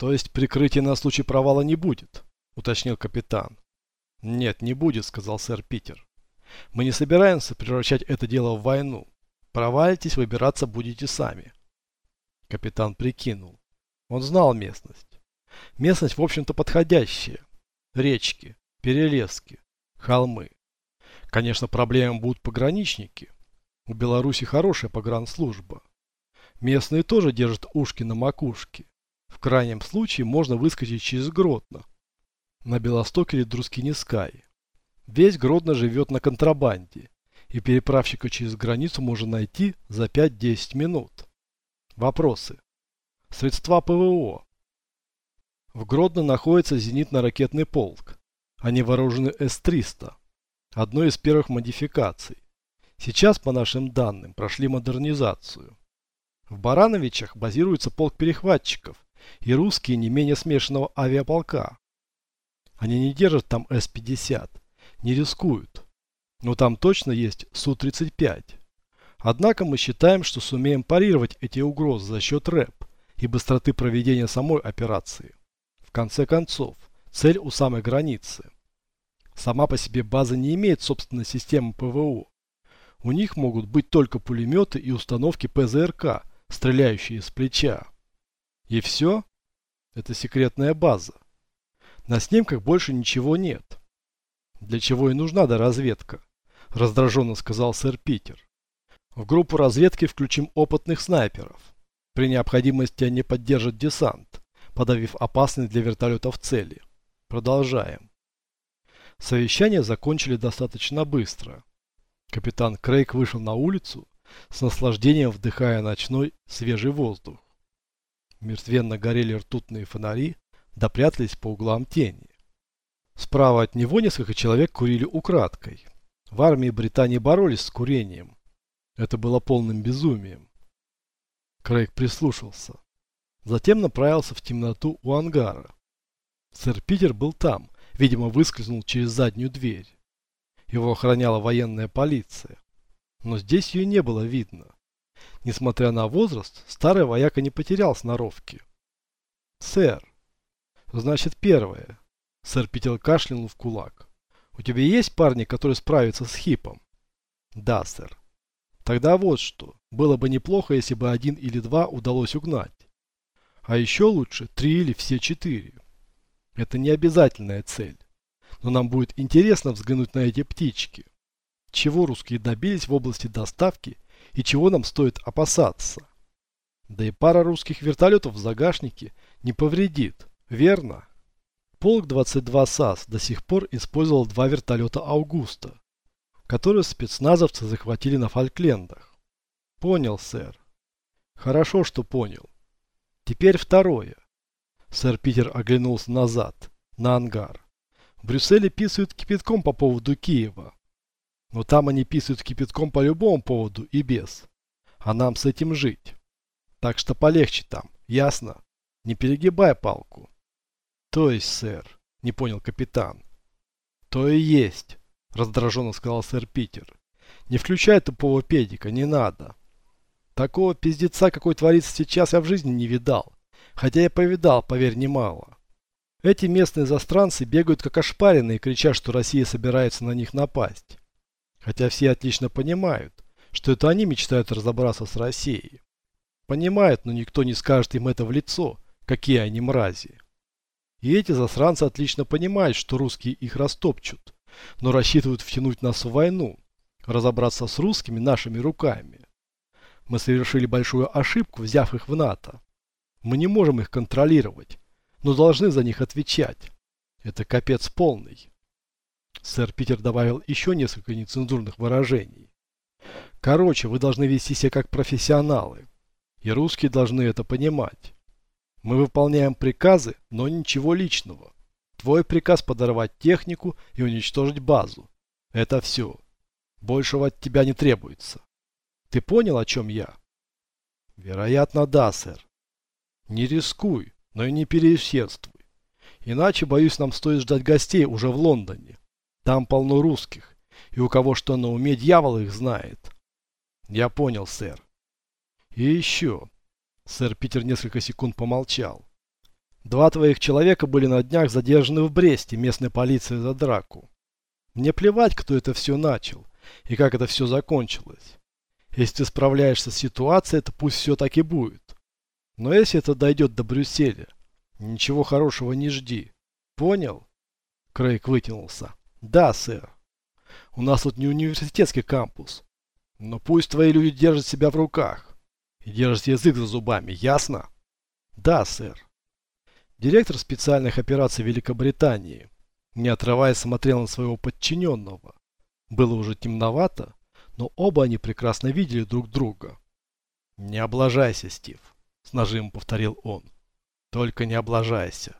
То есть прикрытия на случай провала не будет, уточнил капитан. Нет, не будет, сказал сэр Питер. Мы не собираемся превращать это дело в войну. Провалитесь, выбираться будете сами. Капитан прикинул. Он знал местность. Местность, в общем-то, подходящая. Речки, перелески, холмы. Конечно, проблемой будут пограничники. У Беларуси хорошая погранслужба. Местные тоже держат ушки на макушке. В крайнем случае можно выскочить через Гродно. На Белосток или Друскинискай. Весь Гродно живет на контрабанде. И переправщика через границу можно найти за 5-10 минут. Вопросы. Средства ПВО. В Гродно находится зенитно-ракетный полк. Они вооружены С-300, одной из первых модификаций. Сейчас, по нашим данным, прошли модернизацию. В Барановичах базируется полк перехватчиков и русские не менее смешанного авиаполка. Они не держат там С-50, не рискуют. Но там точно есть Су-35. Однако мы считаем, что сумеем парировать эти угрозы за счет РЭП и быстроты проведения самой операции. В конце концов, цель у самой границы. Сама по себе база не имеет собственной системы ПВО. У них могут быть только пулеметы и установки ПЗРК, стреляющие с плеча. И все? Это секретная база. На снимках больше ничего нет. Для чего и нужна доразведка, раздраженно сказал сэр Питер. В группу разведки включим опытных снайперов. При необходимости они поддержат десант, подавив опасные для вертолетов цели. Продолжаем. Совещание закончили достаточно быстро. Капитан Крейг вышел на улицу, с наслаждением вдыхая ночной свежий воздух. Мертвенно горели ртутные фонари, допрятались по углам тени. Справа от него несколько человек курили украдкой. В армии Британии боролись с курением. Это было полным безумием. Крейг прислушался. Затем направился в темноту у ангара. Сэр Питер был там, видимо, выскользнул через заднюю дверь. Его охраняла военная полиция. Но здесь ее не было видно. Несмотря на возраст, старый вояка не потерял сноровки. «Сэр!» «Значит, первое». Сэр Питер кашлянул в кулак. «У тебя есть парни, которые справятся с хипом?» «Да, сэр». Тогда вот что. Было бы неплохо, если бы один или два удалось угнать. А еще лучше три или все четыре. Это не обязательная цель. Но нам будет интересно взглянуть на эти птички. Чего русские добились в области доставки и чего нам стоит опасаться. Да и пара русских вертолетов в загашнике не повредит, верно? Полк 22 САС до сих пор использовал два вертолета Аугуста, которую спецназовцы захватили на Фольклендах. Понял, сэр. Хорошо, что понял. Теперь второе. Сэр Питер оглянулся назад, на ангар. В Брюсселе писают кипятком по поводу Киева. Но там они писают кипятком по любому поводу и без. А нам с этим жить. Так что полегче там, ясно? Не перегибай палку. То есть, сэр, не понял капитан. То и есть. Раздраженно сказал сэр Питер. Не включай тупого педика, не надо. Такого пиздеца, какой творится сейчас, я в жизни не видал. Хотя я повидал, поверь, немало. Эти местные застранцы бегают как ошпаренные, крича, что Россия собирается на них напасть. Хотя все отлично понимают, что это они мечтают разобраться с Россией. Понимают, но никто не скажет им это в лицо, какие они мрази. И эти засранцы отлично понимают, что русские их растопчут но рассчитывают втянуть нас в войну, разобраться с русскими нашими руками. Мы совершили большую ошибку, взяв их в НАТО. Мы не можем их контролировать, но должны за них отвечать. Это капец полный. Сэр Питер добавил еще несколько нецензурных выражений. Короче, вы должны вести себя как профессионалы. И русские должны это понимать. Мы выполняем приказы, но ничего личного. Твой приказ подорвать технику и уничтожить базу. Это все. Большего от тебя не требуется. Ты понял, о чем я? Вероятно, да, сэр. Не рискуй, но и не переусердствуй. Иначе, боюсь, нам стоит ждать гостей уже в Лондоне. Там полно русских, и у кого что на уме, дьявол их знает. Я понял, сэр. И еще. Сэр Питер несколько секунд помолчал. Два твоих человека были на днях задержаны в Бресте местной полицией за драку. Мне плевать, кто это все начал и как это все закончилось. Если ты справляешься с ситуацией, то пусть все так и будет. Но если это дойдет до Брюсселя, ничего хорошего не жди. Понял? Крейг вытянулся. Да, сэр. У нас тут не университетский кампус. Но пусть твои люди держат себя в руках. И держат язык за зубами, ясно? Да, сэр. Директор специальных операций Великобритании, не отрываясь, смотрел на своего подчиненного. Было уже темновато, но оба они прекрасно видели друг друга. «Не облажайся, Стив», — с нажимом повторил он. «Только не облажайся.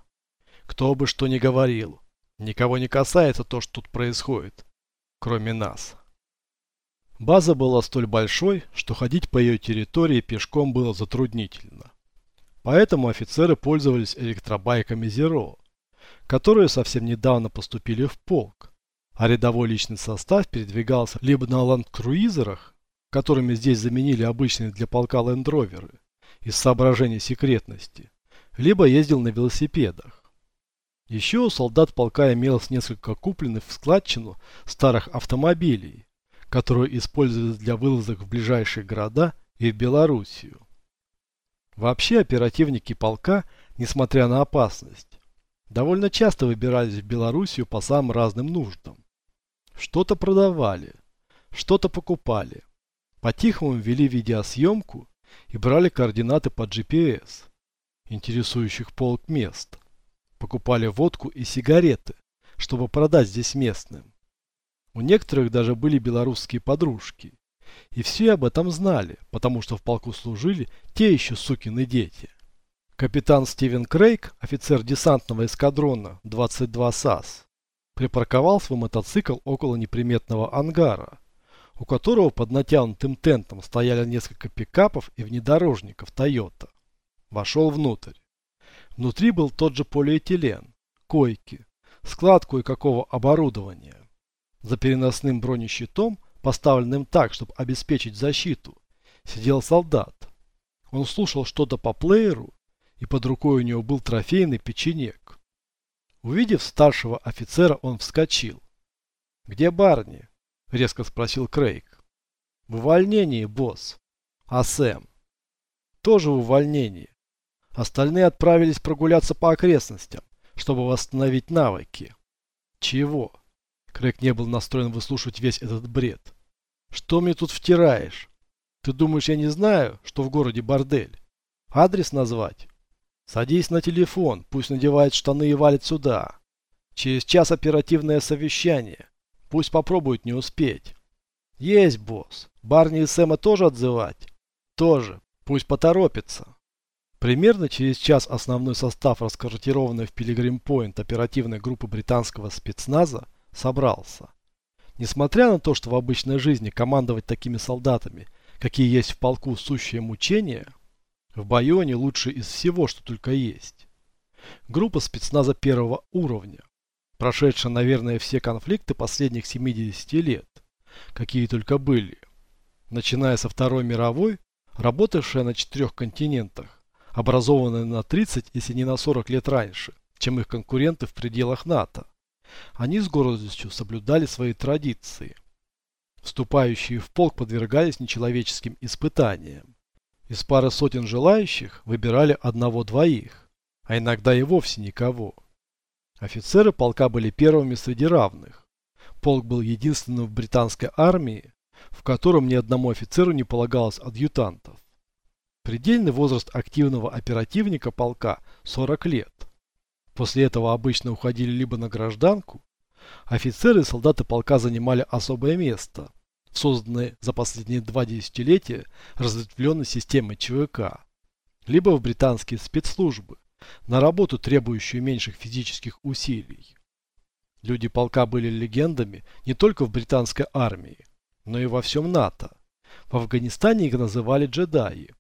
Кто бы что ни говорил, никого не касается то, что тут происходит, кроме нас». База была столь большой, что ходить по ее территории пешком было затруднительно. Поэтому офицеры пользовались электробайками Zero, которые совсем недавно поступили в полк, а рядовой личный состав передвигался либо на ландкруизерах, которыми здесь заменили обычные для полка лендроверы, из соображений секретности, либо ездил на велосипедах. Еще у солдат полка имелось несколько купленных в складчину старых автомобилей, которые использовались для вылазок в ближайшие города и в Белоруссию. Вообще оперативники полка, несмотря на опасность, довольно часто выбирались в Белоруссию по самым разным нуждам. Что-то продавали, что-то покупали. По-тихому вели видеосъемку и брали координаты по GPS, интересующих полк мест. Покупали водку и сигареты, чтобы продать здесь местным. У некоторых даже были белорусские подружки. И все об этом знали, потому что в полку служили те еще сукины дети. Капитан Стивен Крейг, офицер десантного эскадрона 22 САС, припарковал свой мотоцикл около неприметного ангара, у которого под натянутым тентом стояли несколько пикапов и внедорожников Toyota. Вошел внутрь. Внутри был тот же полиэтилен, койки, склад кое-какого оборудования. За переносным бронещитом, поставленным так, чтобы обеспечить защиту, сидел солдат. Он слушал что-то по плееру и под рукой у него был трофейный печенек. Увидев старшего офицера, он вскочил. «Где Барни?» – резко спросил Крейг. «В увольнении, босс. А Сэм?» «Тоже в увольнении. Остальные отправились прогуляться по окрестностям, чтобы восстановить навыки». «Чего?» Крейг не был настроен выслушивать весь этот бред. «Что мне тут втираешь? Ты думаешь, я не знаю, что в городе бордель? Адрес назвать?» Садись на телефон, пусть надевает штаны и валит сюда. Через час оперативное совещание. Пусть попробует не успеть. Есть, босс. Барни и Сэма тоже отзывать? Тоже. Пусть поторопится. Примерно через час основной состав, расквартированный в Пилигрим-Пойнт оперативной группы британского спецназа, собрался. Несмотря на то, что в обычной жизни командовать такими солдатами, какие есть в полку сущее мучение – в бою они лучше из всего, что только есть. Группа спецназа первого уровня, прошедшая, наверное, все конфликты последних 70 лет, какие только были. Начиная со Второй мировой, работавшая на четырех континентах, образованная на 30, если не на 40 лет раньше, чем их конкуренты в пределах НАТО. Они с гордостью соблюдали свои традиции. Вступающие в полк подвергались нечеловеческим испытаниям. Из пары сотен желающих выбирали одного-двоих, а иногда и вовсе никого. Офицеры полка были первыми среди равных. Полк был единственным в британской армии, в котором ни одному офицеру не полагалось адъютантов. Предельный возраст активного оперативника полка 40 лет. После этого обычно уходили либо на гражданку, офицеры и солдаты полка занимали особое место – созданной за последние два десятилетия разветвленной системой ЧВК, либо в британские спецслужбы, на работу, требующую меньших физических усилий. Люди полка были легендами не только в британской армии, но и во всем НАТО. В Афганистане их называли джедаи.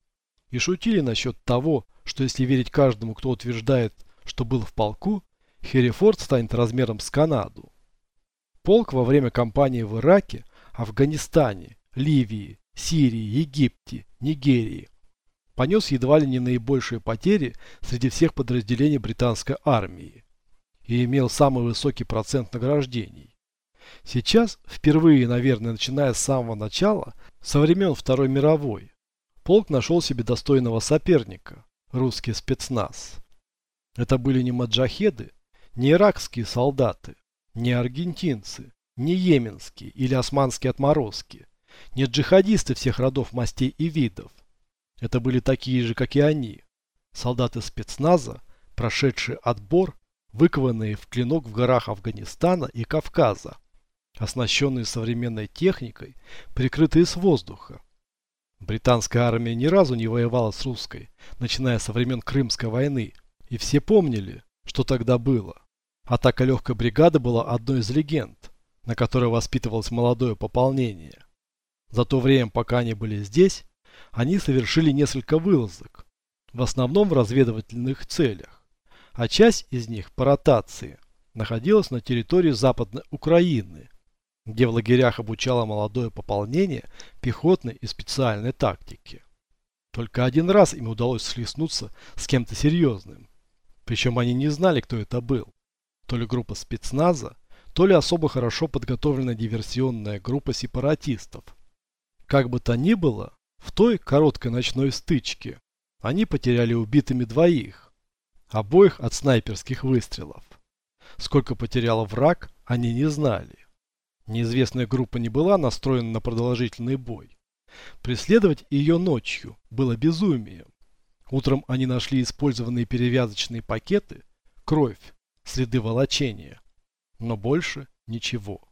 И шутили насчет того, что если верить каждому, кто утверждает, что был в полку, Херрифорд станет размером с Канаду. Полк во время кампании в Ираке Афганистане, Ливии, Сирии, Египте, Нигерии понес едва ли не наибольшие потери среди всех подразделений британской армии и имел самый высокий процент награждений. Сейчас, впервые, наверное, начиная с самого начала, со времен Второй мировой, полк нашел себе достойного соперника – русский спецназ. Это были не маджахеды, не иракские солдаты, не аргентинцы, не йеменские или османские отморозки, не джихадисты всех родов, мастей и видов. Это были такие же, как и они. Солдаты спецназа, прошедшие отбор, выкованные в клинок в горах Афганистана и Кавказа, оснащенные современной техникой, прикрытые с воздуха. Британская армия ни разу не воевала с русской, начиная со времен Крымской войны, и все помнили, что тогда было. Атака легкой бригады была одной из легенд, на которой воспитывалось молодое пополнение. За то время, пока они были здесь, они совершили несколько вылазок, в основном в разведывательных целях, а часть из них по ротации находилась на территории Западной Украины, где в лагерях обучало молодое пополнение пехотной и специальной тактики. Только один раз им удалось слеснуться с кем-то серьезным. Причем они не знали, кто это был. То ли группа спецназа, то ли особо хорошо подготовленная диверсионная группа сепаратистов – как бы то ни было, в той короткой ночной стычке они потеряли убитыми двоих, обоих от снайперских выстрелов. Сколько потерял враг, они не знали. Неизвестная группа не была настроена на продолжительный бой. Преследовать ее ночью было безумием. Утром они нашли использованные перевязочные пакеты, кровь, следы волочения. Но больше ничего.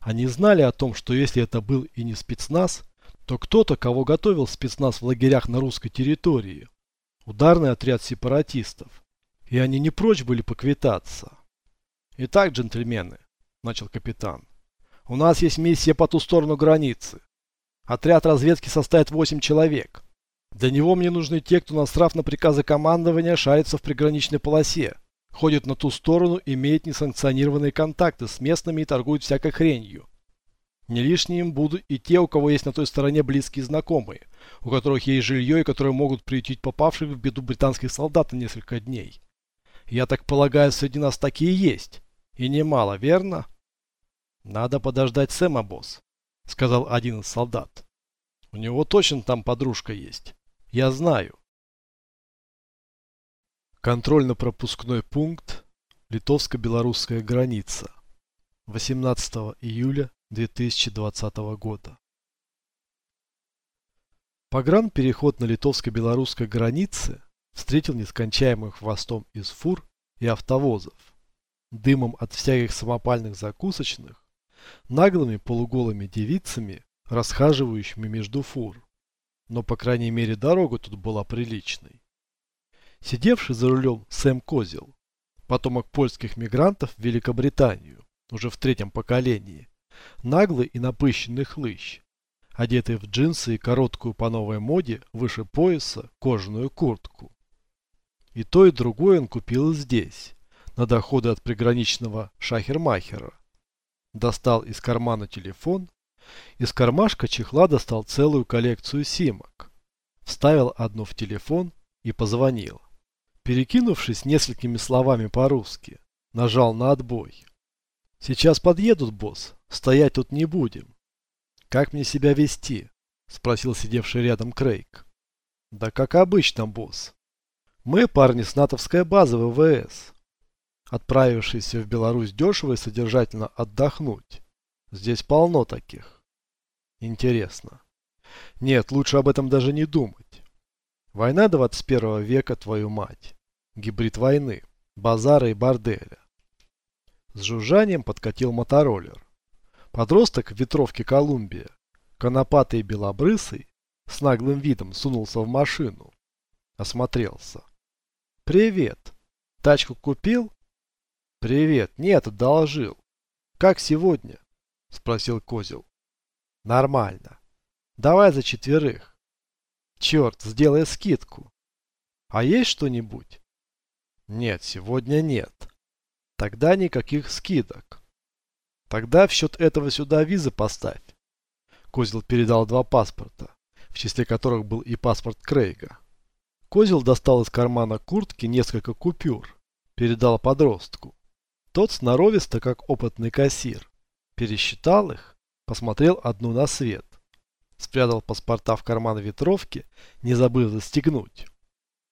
Они знали о том, что если это был и не спецназ, то кто-то, кого готовил спецназ в лагерях на русской территории. Ударный отряд сепаратистов. И они не прочь были поквитаться. «Итак, джентльмены», – начал капитан, – «у нас есть миссия по ту сторону границы. Отряд разведки состоит 8 человек. Для него мне нужны те, кто, насрав на приказы командования, шарится в приграничной полосе ходит на ту сторону, имеет несанкционированные контакты с местными и торгует всякой хренью. Не лишним им будут и те, у кого есть на той стороне близкие знакомые, у которых есть жилье и которые могут приютить попавших в беду британских солдат на несколько дней. Я так полагаю, среди нас такие есть. И немало, верно? Надо подождать Сэма, босс, сказал один из солдат. У него точно там подружка есть. Я знаю. Контрольно-пропускной пункт. Литовско-белорусская граница. 18 июля 2020 года. Погран-переход на литовско-белорусской границе встретил нескончаемым хвостом из фур и автовозов, дымом от всяких самопальных закусочных, наглыми полуголыми девицами, расхаживающими между фур. Но, по крайней мере, дорога тут была приличной. Сидевший за рулем Сэм Козел, потомок польских мигрантов в Великобританию, уже в третьем поколении, наглый и напыщенный хлыщ, одетый в джинсы и короткую по новой моде выше пояса кожаную куртку. И то, и другое он купил здесь, на доходы от приграничного шахермахера. Достал из кармана телефон, из кармашка чехла достал целую коллекцию симок, вставил одну в телефон и позвонил. Перекинувшись несколькими словами по-русски, нажал на отбой. «Сейчас подъедут, босс. Стоять тут не будем». «Как мне себя вести?» – спросил сидевший рядом Крейг. «Да как обычно, босс. Мы парни с натовской базы ВВС, отправившиеся в Беларусь дешево и содержательно отдохнуть. Здесь полно таких. Интересно. Нет, лучше об этом даже не думать. Война 21 века, твою мать. Гибрид войны. Базара и борделя. С жужжанием подкатил мотороллер. Подросток в ветровке Колумбия, конопатый и белобрысый, с наглым видом сунулся в машину. Осмотрелся. «Привет. Тачку купил?» «Привет. Нет, одолжил. Как сегодня?» Спросил Козел. «Нормально. Давай за четверых. Черт, сделай скидку. А есть что-нибудь? Нет, сегодня нет. Тогда никаких скидок. Тогда в счет этого сюда визы поставь. Козел передал два паспорта, в числе которых был и паспорт Крейга. Козел достал из кармана куртки несколько купюр, передал подростку. Тот сноровисто, как опытный кассир, пересчитал их, посмотрел одну на свет, спрятал паспорта в карман ветровки, не забыв застегнуть.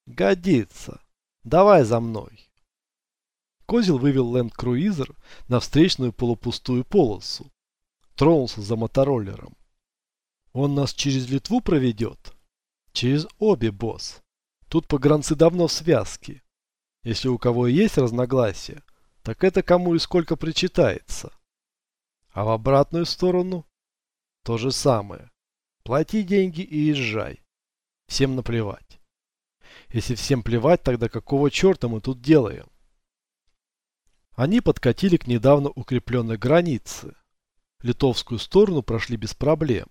«Годится. Давай за мной». Козел вывел ленд-круизер на встречную полупустую полосу. Тронулся за мотороллером. «Он нас через Литву проведет?» «Через обе, босс. Тут погранцы давно в связке. Если у кого есть разногласия, так это кому и сколько причитается. А в обратную сторону то же самое. Плати деньги и езжай. Всем наплевать. Если всем плевать, тогда какого черта мы тут делаем? Они подкатили к недавно укрепленной границе. Литовскую сторону прошли без проблем.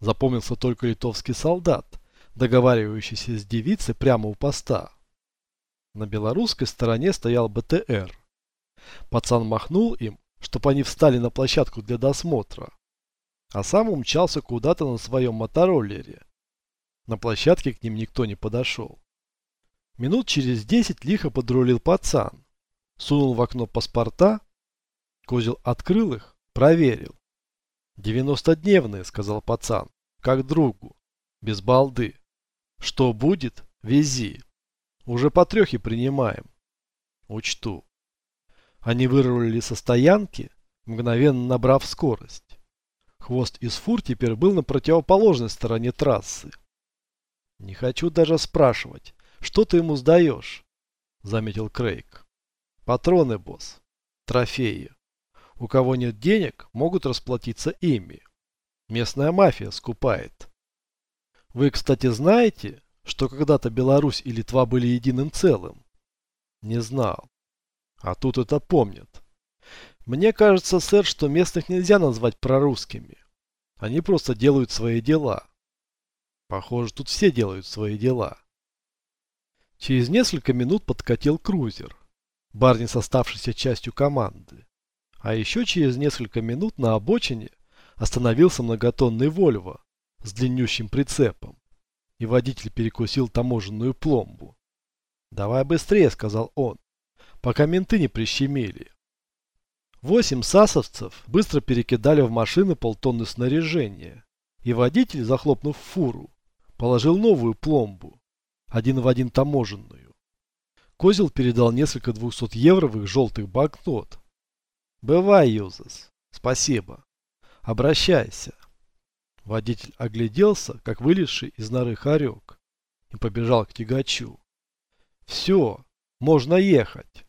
Запомнился только литовский солдат, договаривающийся с девицей прямо у поста. На белорусской стороне стоял БТР. Пацан махнул им, чтобы они встали на площадку для досмотра, а сам умчался куда-то на своем мотороллере. На площадке к ним никто не подошел. Минут через десять лихо подрулил пацан, сунул в окно паспорта, Козел открыл их, проверил. «Девяностодневные», — сказал пацан, — «как другу, без балды. Что будет, вези. Уже по трехе принимаем». «Учту». Они вырвали со стоянки, мгновенно набрав скорость. Хвост из фур теперь был на противоположной стороне трассы. «Не хочу даже спрашивать, что ты ему сдаешь?» – заметил Крейг. «Патроны, босс. Трофеи. У кого нет денег, могут расплатиться ими. Местная мафия скупает. Вы, кстати, знаете, что когда-то Беларусь и Литва были единым целым? Не знал. А тут это помнят. Мне кажется, сэр, что местных нельзя назвать прорусскими. Они просто делают свои дела. Похоже, тут все делают свои дела. Через несколько минут подкатил крузер. Барни с оставшейся частью команды. А еще через несколько минут на обочине остановился многотонный Вольво с длиннющим прицепом. И водитель перекусил таможенную пломбу. «Давай быстрее», — сказал он пока менты не прищемили. Восемь сасовцев быстро перекидали в машины полтонны снаряжения, и водитель, захлопнув фуру, положил новую пломбу, один в один таможенную. Козел передал несколько двухсот евровых желтых банкнот. «Бывай, Юзас. Спасибо. Обращайся». Водитель огляделся, как вылезший из норы хорек, и побежал к тягачу. «Все, можно ехать».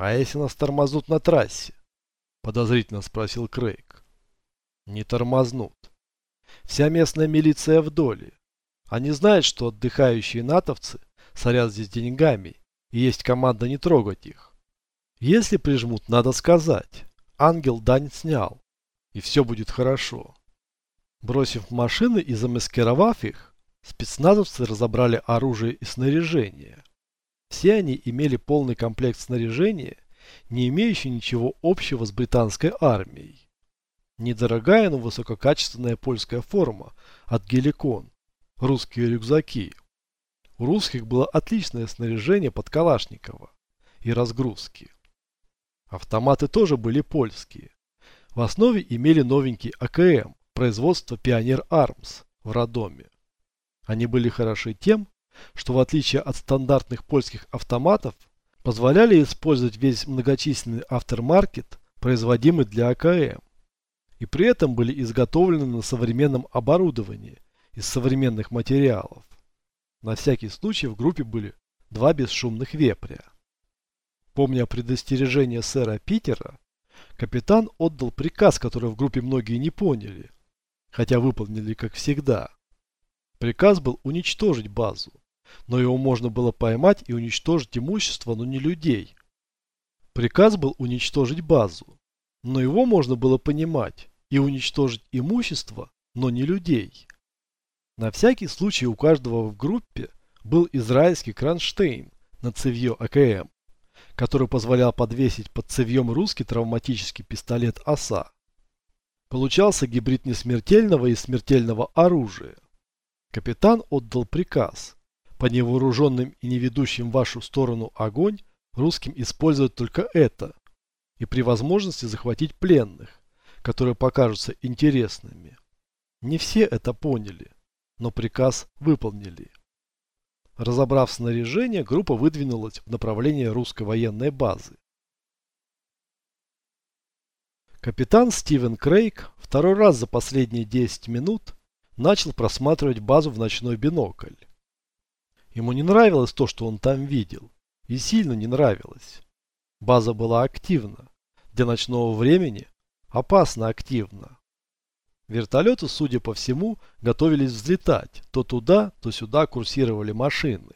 «А если нас тормознут на трассе?» Подозрительно спросил Крейг. «Не тормознут. Вся местная милиция в доле. Они знают, что отдыхающие натовцы сорят здесь деньгами, и есть команда не трогать их. Если прижмут, надо сказать. Ангел дань снял, и все будет хорошо». Бросив машины и замаскировав их, спецназовцы разобрали оружие и снаряжение. Все они имели полный комплект снаряжения, не имеющий ничего общего с британской армией. Недорогая, но высококачественная польская форма от Геликон, русские рюкзаки. У русских было отличное снаряжение под Калашникова и разгрузки. Автоматы тоже были польские. В основе имели новенький АКМ производства Pioneer Arms в Родоме. Они были хороши тем, что в отличие от стандартных польских автоматов, позволяли использовать весь многочисленный автормаркет, производимый для АКМ, и при этом были изготовлены на современном оборудовании из современных материалов. На всякий случай в группе были два бесшумных вепря. Помня предостережение сэра Питера, капитан отдал приказ, который в группе многие не поняли, хотя выполнили как всегда. Приказ был уничтожить базу но его можно было поймать и уничтожить имущество, но не людей. Приказ был уничтожить базу, но его можно было понимать и уничтожить имущество, но не людей. На всякий случай у каждого в группе был израильский кронштейн на цевье АКМ, который позволял подвесить под цевьем русский травматический пистолет ОСА. Получался гибрид несмертельного и смертельного оружия. Капитан отдал приказ – по невооруженным и не ведущим в вашу сторону огонь, русским использовать только это, и при возможности захватить пленных, которые покажутся интересными. Не все это поняли, но приказ выполнили. Разобрав снаряжение, группа выдвинулась в направлении русской военной базы. Капитан Стивен Крейг второй раз за последние 10 минут начал просматривать базу в ночной бинокль. Ему не нравилось то, что он там видел. И сильно не нравилось. База была активна. Для ночного времени опасно активна. Вертолеты, судя по всему, готовились взлетать. То туда, то сюда курсировали машины.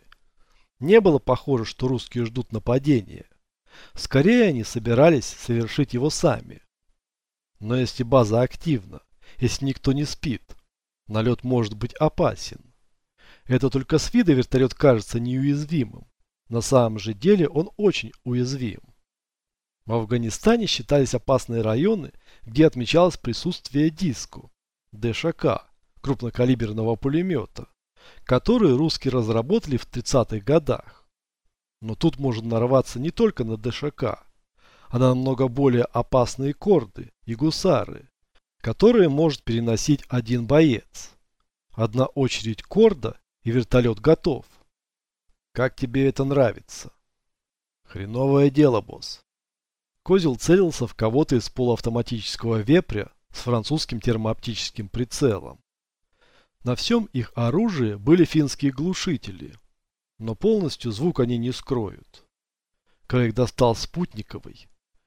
Не было похоже, что русские ждут нападения. Скорее они собирались совершить его сами. Но если база активна, если никто не спит, налет может быть опасен. Это только с вида вертолет кажется неуязвимым. На самом же деле он очень уязвим. В Афганистане считались опасные районы, где отмечалось присутствие диску, ДШК, крупнокалиберного пулемета, который русские разработали в 30-х годах. Но тут можно нарваться не только на ДШК, а на намного более опасные корды и гусары, которые может переносить один боец. Одна очередь корда и вертолет готов. Как тебе это нравится? Хреновое дело, босс. Козел целился в кого-то из полуавтоматического вепря с французским термооптическим прицелом. На всем их оружии были финские глушители, но полностью звук они не скроют. Крейг достал спутниковый.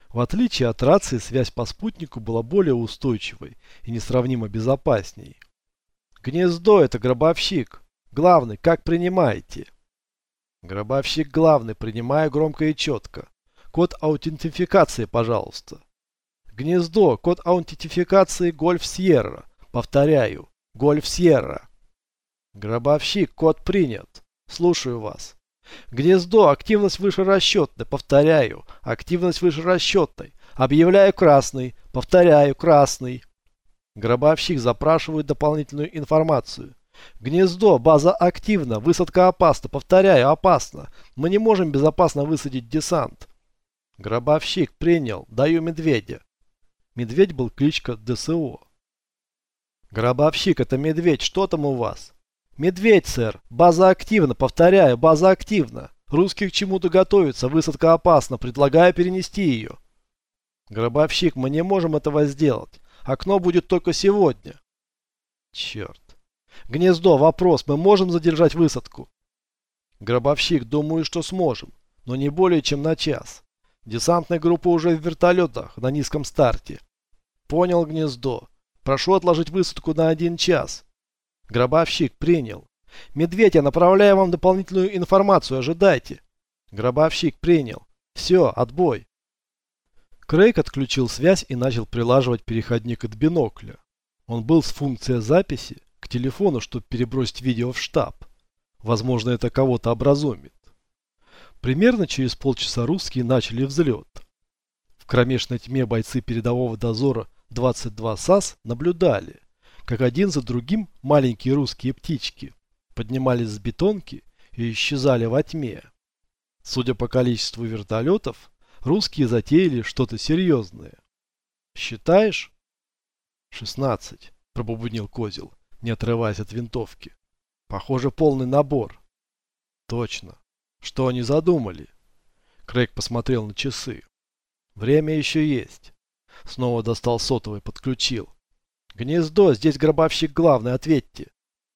В отличие от рации, связь по спутнику была более устойчивой и несравнимо безопасней. «Гнездо – это гробовщик. Главный, как принимаете?» Гробовщик главный, принимаю громко и четко. Код аутентификации, пожалуйста. Гнездо, код аутентификации Гольф Сьерра. Повторяю, Гольф Сьерра. Гробовщик, код принят. Слушаю вас. Гнездо, активность выше расчетной. Повторяю, активность выше расчетной. Объявляю красный. Повторяю, красный. Гробовщик запрашивает дополнительную информацию. Гнездо, база активна, высадка опасна, повторяю, опасно. Мы не можем безопасно высадить десант. Гробовщик принял, даю медведя. Медведь был кличка ДСО. Гробовщик, это медведь, что там у вас? Медведь, сэр, база активна, повторяю, база активна. Русские к чему-то готовятся, высадка опасна, предлагаю перенести ее. Гробовщик, мы не можем этого сделать. Окно будет только сегодня. Черт. Гнездо, вопрос, мы можем задержать высадку? Гробовщик, думаю, что сможем, но не более чем на час. Десантная группа уже в вертолетах, на низком старте. Понял, Гнездо. Прошу отложить высадку на один час. Гробовщик, принял. Медведь, я направляю вам дополнительную информацию, ожидайте. Гробовщик, принял. Все, отбой. Крейг отключил связь и начал прилаживать переходник от бинокля. Он был с функцией записи, к телефону, чтобы перебросить видео в штаб. Возможно, это кого-то образумит. Примерно через полчаса русские начали взлет. В кромешной тьме бойцы передового дозора 22 САС наблюдали, как один за другим маленькие русские птички поднимались с бетонки и исчезали во тьме. Судя по количеству вертолетов, русские затеяли что-то серьезное. «Считаешь?» «16», – пробубнил Козел не отрываясь от винтовки. Похоже, полный набор. Точно. Что они задумали? Крейг посмотрел на часы. Время еще есть. Снова достал сотовый, подключил. Гнездо, здесь гробовщик главный, ответьте.